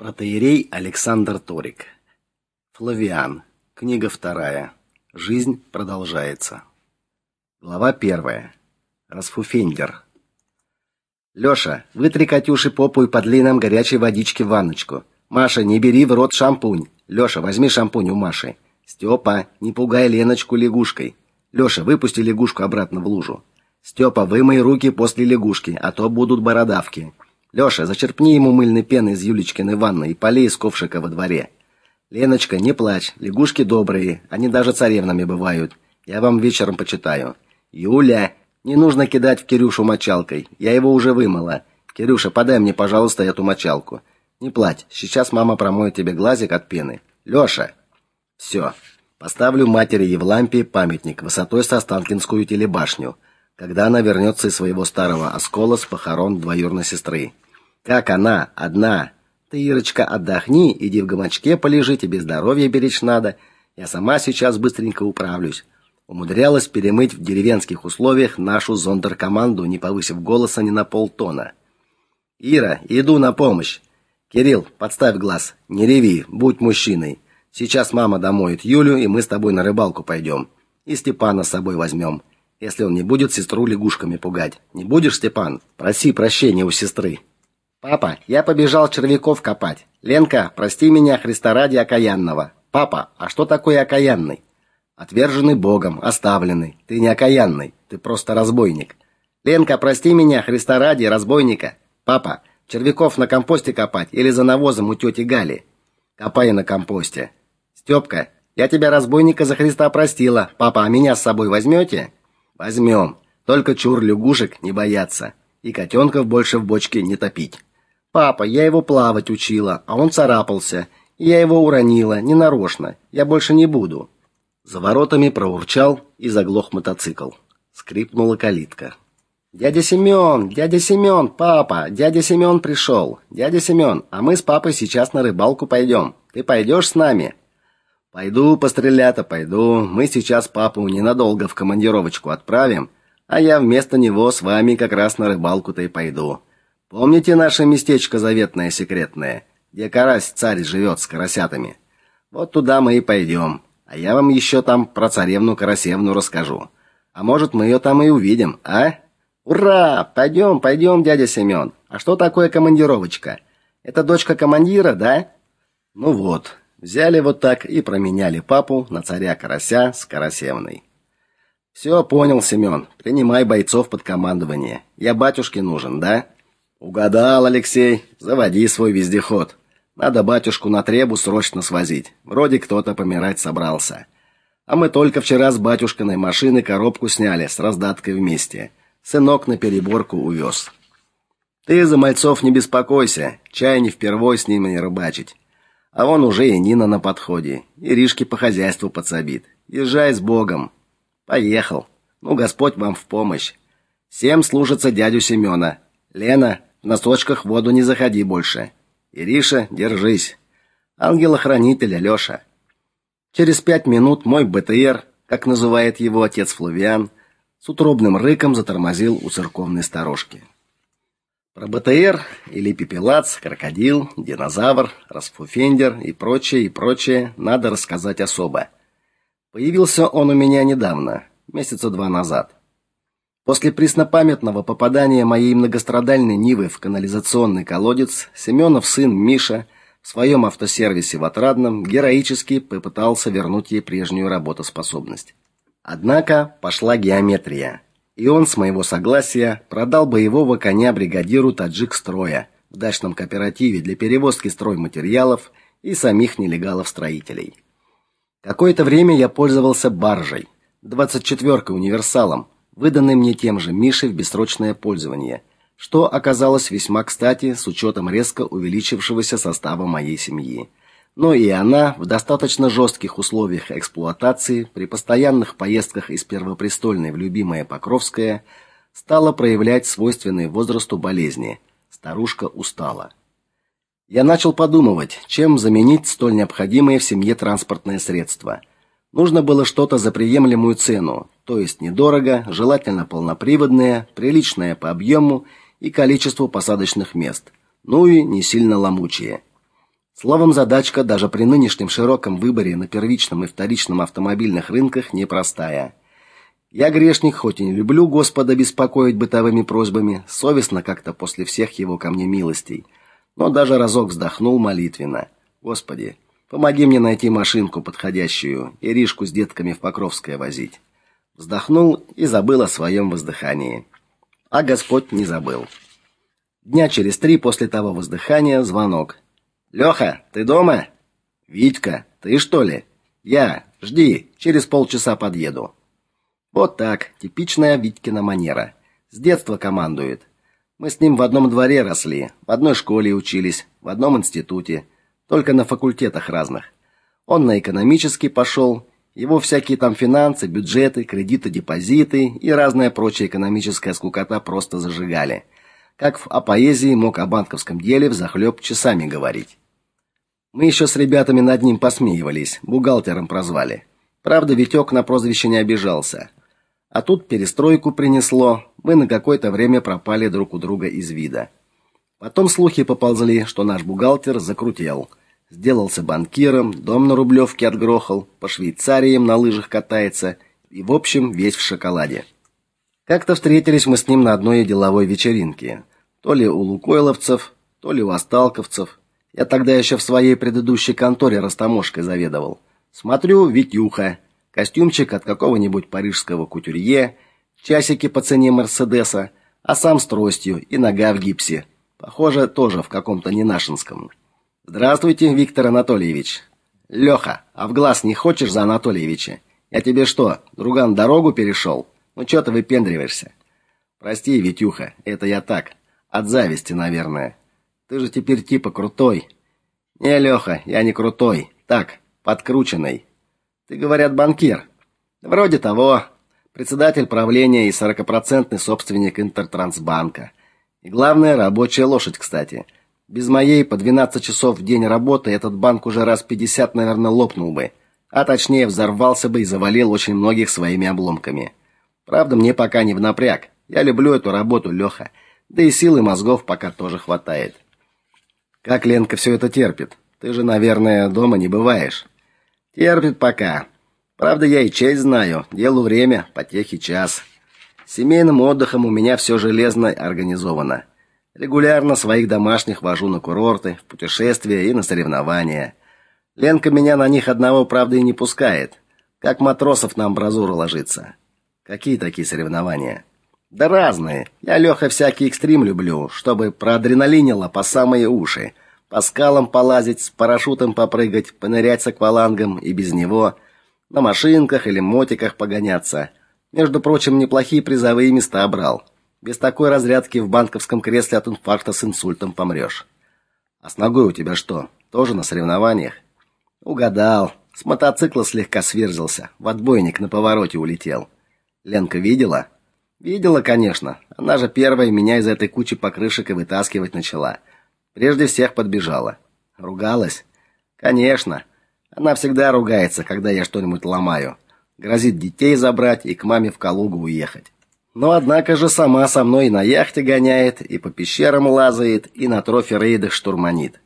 Протоиерей Александр Торик. Флавиан. Книга вторая. Жизнь продолжается. Глава первая. Расфуфендер. Лёша, вытри Катюше попу и подлей нам горячей водички в ванночку. Маша, не бери в рот шампунь. Лёша, возьми шампунь у Маши. Стёпа, не пугай Леночку лягушкой. Лёша, выпусти лягушку обратно в лужу. Стёпа, вымой руки после лягушки, а то будут бородавки. Лёша, зачерпни ему мыльной пены из Юлечкиной ванны и полей из ковшика во дворе. Леночка, не плачь, лягушки добрые, они даже царевнами бывают. Я вам вечером почитаю. Юля, не нужно кидать в Кирюшу мочалкой. Я его уже вымыла. Кирюша, подай мне, пожалуйста, эту мочалку. Не плачь, сейчас мама промоет тебе глазик от пены. Лёша. Все. Поставлю матери Евлампии памятник высотой со Останкинскую телебашню когда она вернется из своего старого оскола с похорон двоюродной сестры. Как она, одна. Ты, Ирочка, отдохни, иди в гамачке полежи, тебе здоровье беречь надо. Я сама сейчас быстренько управлюсь. Умудрялась перемыть в деревенских условиях нашу зондеркоманду, не повысив голоса ни на полтона. Ира, иду на помощь. Кирилл, подставь глаз. Не реви, будь мужчиной. Сейчас мама домоет Юлю, и мы с тобой на рыбалку пойдем. И Степана с собой возьмем если он не будет сестру лягушками пугать. Не будешь, Степан? Проси прощения у сестры. Папа, я побежал червяков копать. Ленка, прости меня, Христа ради окаянного. Папа, а что такое окаянный? Отверженный Богом, оставленный. Ты не окаянный, ты просто разбойник. Ленка, прости меня, Христа ради разбойника. Папа, червяков на компосте копать или за навозом у тети Гали? Копай на компосте. Степка, я тебя разбойника за Христа простила. Папа, а меня с собой возьмете?» Возьмем. Только чур лягушек не бояться и котенков больше в бочке не топить. Папа, я его плавать учила, а он царапался. Я его уронила, не нарочно. Я больше не буду. За воротами проурчал и заглох мотоцикл. Скрипнула калитка. Дядя Семен, дядя Семен, папа, дядя Семен пришел. Дядя Семен, а мы с папой сейчас на рыбалку пойдем. Ты пойдешь с нами? Пойду, пострелята, пойду. Мы сейчас папу ненадолго в командировочку отправим, а я вместо него с вами как раз на рыбалку-то и пойду. Помните наше местечко заветное секретное, где карась царь живет с карасятами? Вот туда мы и пойдем. А я вам еще там про царевну Карасевну расскажу. А может, мы ее там и увидим, а? Ура! Пойдем, пойдем, дядя Семен. А что такое командировочка? Это дочка командира, да? Ну вот, Взяли вот так и променяли папу на царя Карася с Карасевной. Все понял, Семен. Принимай бойцов под командование. Я батюшке нужен, да? Угадал, Алексей. Заводи свой вездеход. Надо батюшку на требу срочно свозить. Вроде кто-то помирать собрался. А мы только вчера с батюшкиной машины коробку сняли с раздаткой вместе. Сынок на переборку увез. Ты за мальцов не беспокойся. Чай не впервой с ними рыбачить. А вон уже и Нина на подходе. И Ришки по хозяйству подсобит. Езжай с Богом. Поехал. Ну, Господь вам в помощь. Всем служится дядю Семена. Лена, в носочках в воду не заходи больше. Ириша, держись. Ангела-хранителя, Лёша. Через пять минут мой БТР, как называет его отец Флавиан, с утробным рыком затормозил у церковной сторожки. Про БТР или пепелац, крокодил, динозавр, расфуфендер и прочее, и прочее надо рассказать особо. Появился он у меня недавно, месяца два назад. После преснопамятного попадания моей многострадальной Нивы в канализационный колодец, Семенов сын Миша в своем автосервисе в Отрадном героически попытался вернуть ей прежнюю работоспособность. Однако пошла геометрия и он с моего согласия продал боевого коня бригадиру Таджикстроя в дачном кооперативе для перевозки стройматериалов и самих нелегалов-строителей. Какое-то время я пользовался баржей, 24-кой универсалом, выданной мне тем же Мишей в бессрочное пользование, что оказалось весьма кстати с учетом резко увеличившегося состава моей семьи но и она в достаточно жестких условиях эксплуатации при постоянных поездках из Первопрестольной в любимое Покровское стала проявлять свойственные возрасту болезни. Старушка устала. Я начал подумывать, чем заменить столь необходимое в семье транспортное средство. Нужно было что-то за приемлемую цену, то есть недорого, желательно полноприводное, приличное по объему и количеству посадочных мест, ну и не сильно ломучее. Словом, задачка даже при нынешнем широком выборе на первичном и вторичном автомобильных рынках непростая. Я грешник, хоть и не люблю Господа беспокоить бытовыми просьбами, совестно как-то после всех его ко мне милостей, но даже разок вздохнул молитвенно. Господи, помоги мне найти машинку подходящую и Ришку с детками в Покровское возить. Вздохнул и забыл о своем воздыхании. А Господь не забыл. Дня через три после того воздыхания звонок. Леха, ты дома? Витька, ты что ли? Я. Жди, через полчаса подъеду. Вот так, типичная Витькина манера. С детства командует. Мы с ним в одном дворе росли, в одной школе учились, в одном институте, только на факультетах разных. Он на экономический пошел, его всякие там финансы, бюджеты, кредиты, депозиты и разная прочая экономическая скукота просто зажигали. Как в о поэзии мог о банковском деле взахлеб часами говорить. Мы еще с ребятами над ним посмеивались, бухгалтером прозвали. Правда, Витек на прозвище не обижался. А тут перестройку принесло, мы на какое-то время пропали друг у друга из вида. Потом слухи поползли, что наш бухгалтер закрутил. Сделался банкиром, дом на Рублевке отгрохал, по Швейцариям на лыжах катается и, в общем, весь в шоколаде. Как-то встретились мы с ним на одной деловой вечеринке. То ли у лукойловцев, то ли у осталковцев. Я тогда еще в своей предыдущей конторе растаможкой заведовал. Смотрю, Витюха костюмчик от какого-нибудь парижского кутюрье, часики по цене Мерседеса, а сам с тростью и нога в гипсе. Похоже, тоже в каком-то ненашинском. Здравствуйте, Виктор Анатольевич. Леха, а в глаз не хочешь за Анатольевича? Я тебе что, друган дорогу перешел? Ну что ты выпендриваешься? Прости, Витюха, это я так, от зависти, наверное. Ты же теперь типа крутой. Не, Леха, я не крутой, так, подкрученный. Ты, говорят, банкир. Вроде того. Председатель правления и сорокопроцентный собственник Интертрансбанка. И главное, рабочая лошадь, кстати. Без моей по 12 часов в день работы этот банк уже раз 50, наверное, лопнул бы. А точнее, взорвался бы и завалил очень многих своими обломками. Правда, мне пока не в напряг. Я люблю эту работу, Леха. Да и силы мозгов пока тоже хватает. Как Ленка все это терпит? Ты же, наверное, дома не бываешь. Терпит пока. Правда, я и честь знаю. Делу время, потехи час. Семейным отдыхом у меня все железно организовано. Регулярно своих домашних вожу на курорты, в путешествия и на соревнования. Ленка меня на них одного, правда, и не пускает. Как матросов на амбразуру ложиться. Какие такие соревнования? Да разные. Я Леха всякий экстрим люблю, чтобы проадреналинило по самые уши по скалам полазить, с парашютом попрыгать, понырять с аквалангом и без него, на машинках или мотиках погоняться. Между прочим, неплохие призовые места брал. Без такой разрядки в банковском кресле от инфаркта с инсультом помрешь. А с ногой у тебя что? Тоже на соревнованиях? Угадал. С мотоцикла слегка сверзился, в отбойник на повороте улетел. Ленка видела? Видела, конечно. Она же первая меня из этой кучи покрышек и вытаскивать начала. Прежде всех подбежала. Ругалась? Конечно. Она всегда ругается, когда я что-нибудь ломаю. Грозит детей забрать и к маме в Калугу уехать. Но однако же сама со мной и на яхте гоняет, и по пещерам лазает, и на трофи-рейдах штурманит.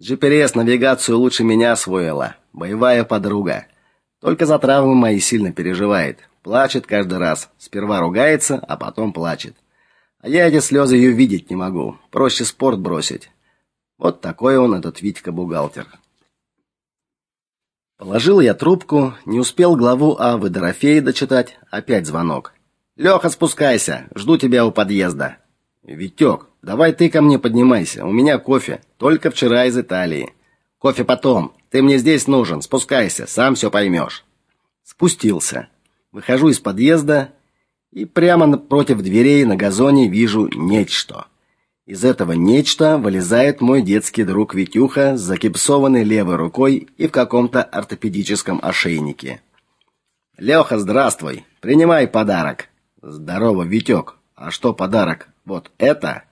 GPS-навигацию лучше меня освоила. Боевая подруга. Только за травмы мои сильно переживает. Плачет каждый раз. Сперва ругается, а потом плачет. А я эти слезы ее видеть не могу. Проще спорт бросить. Вот такой он, этот Витька-бухгалтер. Положил я трубку, не успел главу Авы Дорофея дочитать, опять звонок. Леха, спускайся, жду тебя у подъезда. Витек, давай ты ко мне поднимайся, у меня кофе, только вчера из Италии. Кофе потом, ты мне здесь нужен, спускайся, сам все поймешь. Спустился. Выхожу из подъезда и прямо напротив дверей на газоне вижу нечто. Из этого нечто вылезает мой детский друг Витюха с закипсованной левой рукой и в каком-то ортопедическом ошейнике. Леха, здравствуй. Принимай подарок. Здорово, Витек. А что подарок? Вот это?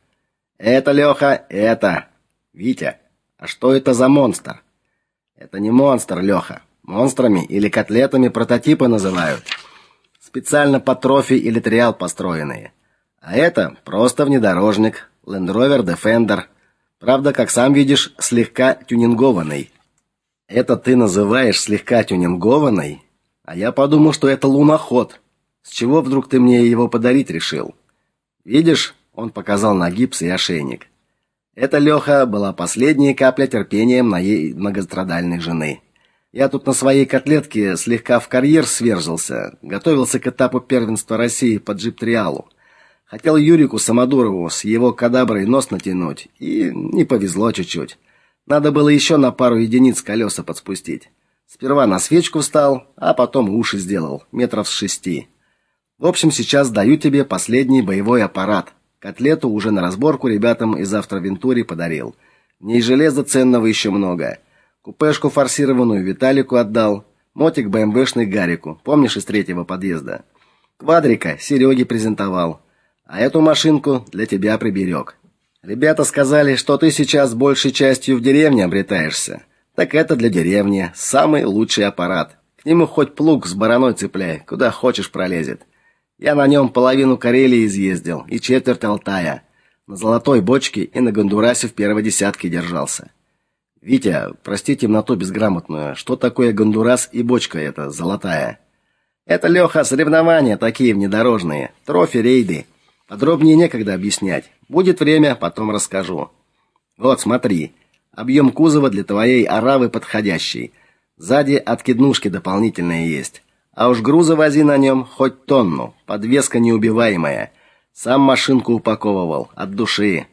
Это, Леха, это. Витя, а что это за монстр? Это не монстр, Леха. Монстрами или котлетами прототипы называют. Специально по трофи или триал построенные. А это просто внедорожник, Land Rover Defender. Правда, как сам видишь, слегка тюнингованный. Это ты называешь слегка тюнингованной? А я подумал, что это луноход. С чего вдруг ты мне его подарить решил? Видишь, он показал на гипс и ошейник. Это Леха была последняя капля терпения моей многострадальной жены. Я тут на своей котлетке слегка в карьер сверзился, готовился к этапу первенства России по джип-триалу. Хотел Юрику Самодурову с его кадаброй нос натянуть, и не повезло чуть-чуть. Надо было еще на пару единиц колеса подспустить. Сперва на свечку встал, а потом уши сделал, метров с шести. В общем, сейчас даю тебе последний боевой аппарат. Котлету уже на разборку ребятам из Автовентури подарил. В ней железа ценного еще много. Купешку форсированную Виталику отдал, мотик БМВшный Гарику, помнишь из третьего подъезда. Квадрика Сереге презентовал. А эту машинку для тебя приберег. Ребята сказали, что ты сейчас большей частью в деревне обретаешься. Так это для деревни самый лучший аппарат. К нему хоть плуг с бараной цепляй, куда хочешь пролезет. Я на нем половину Карелии изъездил и четверть Алтая. На золотой бочке и на Гондурасе в первой десятке держался. Витя, прости темноту безграмотную, что такое Гондурас и бочка эта золотая? Это Леха, соревнования такие внедорожные, трофи, рейды. Подробнее некогда объяснять. Будет время, потом расскажу. Вот, смотри. Объем кузова для твоей аравы подходящий. Сзади откиднушки дополнительные есть. А уж груза вози на нем хоть тонну. Подвеска неубиваемая. Сам машинку упаковывал от души.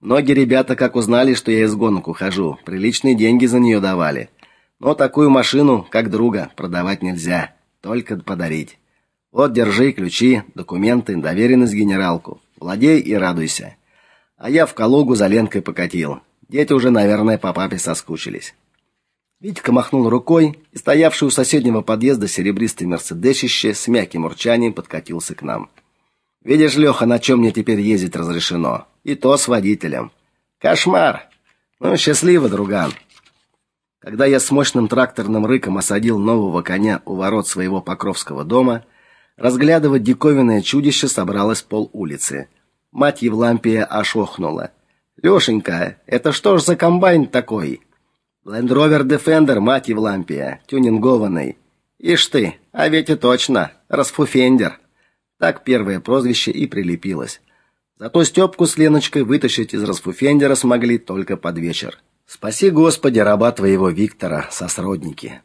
Многие ребята, как узнали, что я из гонок ухожу, приличные деньги за нее давали. Но такую машину, как друга, продавать нельзя, только подарить. Вот держи ключи, документы, доверенность генералку. Владей и радуйся. А я в Калугу за Ленкой покатил. Дети уже, наверное, по папе соскучились. Витька махнул рукой, и стоявший у соседнего подъезда серебристый мерседесище с мягким урчанием подкатился к нам. Видишь, Леха, на чем мне теперь ездить разрешено? И то с водителем. Кошмар. Ну, счастливо, друган. Когда я с мощным тракторным рыком осадил нового коня у ворот своего Покровского дома, Разглядывать диковинное чудище собралось пол улицы. Мать Евлампия аж охнула. Лёшенька, это что ж за комбайн такой? Rover Defender, мать Евлампия, тюнингованный. Ишь ты, а ведь и точно, расфуфендер. Так первое прозвище и прилепилось. Зато Стёпку с Леночкой вытащить из расфуфендера смогли только под вечер. Спаси, Господи, раба твоего Виктора, сосродники.